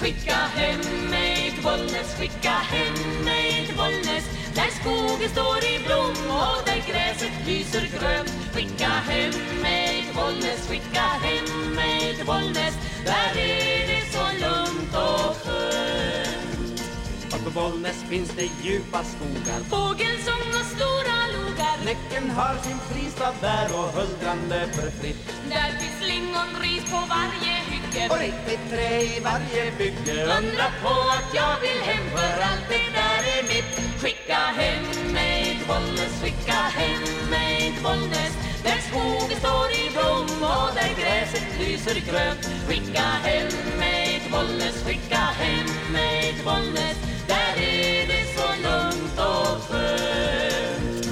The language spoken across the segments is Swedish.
Skicka hem mig till Bollnäs, skicka hem mig till Bollnäs. Där skogen står i blom och där gräset lyser grönt. Skicka hem mig till Bollnäs, skicka hem mig till Bollnäs. Där är det så lugnt och skönt. Och på Bollnäs finns det djupa skogar. Fågelsång och stora logar Näcken har sin fristad där och huldran löper fritt Där finns lingon, ris på varje hygge och riktigt trä i varje bygge Undra på att jag vill hem för allt det där är mitt. Skicka hem mig till Bollnäs, skicka hem mig till Bollnäs. Där skogen står i blom och där gräset lyser grönt Skicka hem mig till Bollnäs, skicka hem mig till Bollnäs. Där är det så lugnt och skönt.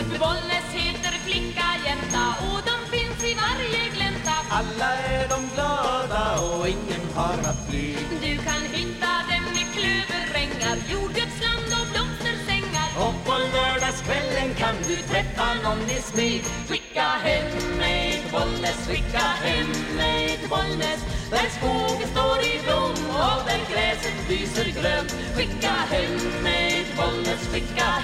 Uppe i Bollnäs heter flicka jänta och de finns i varje glänta. Alla är och ingen paraply Du kan hitta dem i klöverängar, jordgubbsland och blomstersängar. Och på lördagskvällen kan du träffa någon i smyg. Skicka hem mig till Bollnäs, skicka hem mig till Bollnäs. Där skogen står i blom och där gräset lyser grönt. Skicka hem mig till Bollnäs, skicka hem